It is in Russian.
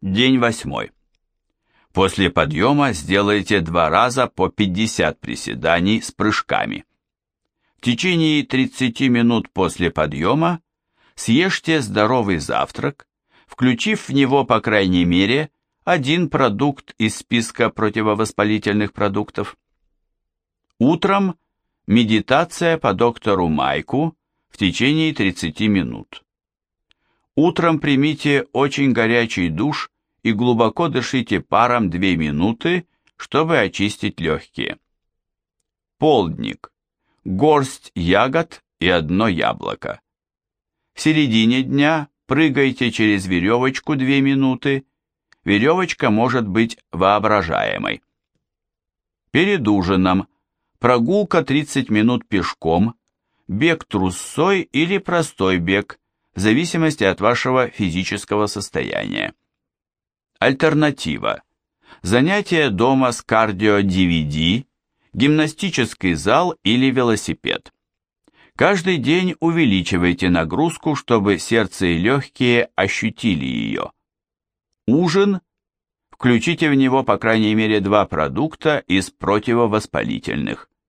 День восьмой. После подъема сделайте два раза по 50 приседаний с прыжками. В течение 30 минут после подъема съешьте здоровый завтрак, включив в него, по крайней мере, один продукт из списка противовоспалительных продуктов. Утром медитация по доктору Майку в течение 30 минут. Утром примите очень горячий душ и глубоко дышите паром 2 минуты, чтобы очистить легкие. Полдник. Горсть ягод и одно яблоко. В середине дня прыгайте через веревочку 2 минуты. Веревочка может быть воображаемой. Перед ужином прогулка 30 минут пешком, бег трусцой или простой бег, в зависимости от вашего физического состояния. Альтернатива. Занятия дома с кардио-DVD, гимнастический зал или велосипед. Каждый день увеличивайте нагрузку, чтобы сердце и легкие ощутили ее. Ужин. Включите в него по крайней мере два продукта из противовоспалительных.